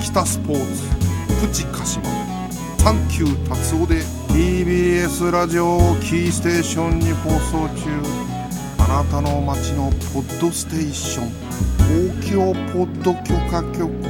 秋田スポーツプチ鹿島サンキュー達夫で TBS ラジオキーステーションに放送中。あなたの街のポッドステーション東京ポッド許可局。